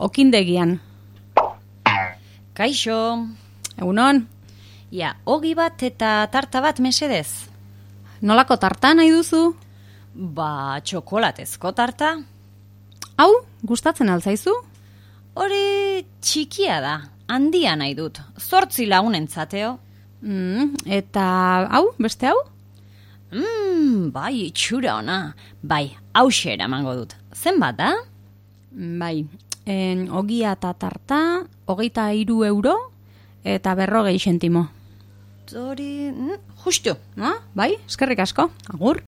okindegian. Kaixo, Egunon, ja, ogi bat eta tarta bat mesedez. nolako tarta nahi duzu? Ba, txokolatezko tarta. Hau, gustatzen altzaizu? Hori txikia da, handia nahi dut. Zortzi lagunentzateo. Mm, eta hau, beste hau? Mmm, bai, itxura ona. Bai, hause eramango dut. Zenbat da? Bai, en, ogia eta tarta, hogeita hiru euro, eta berrogei sentimo. Hori, mm, justu. Ah, bai, eskerrik asko, agur.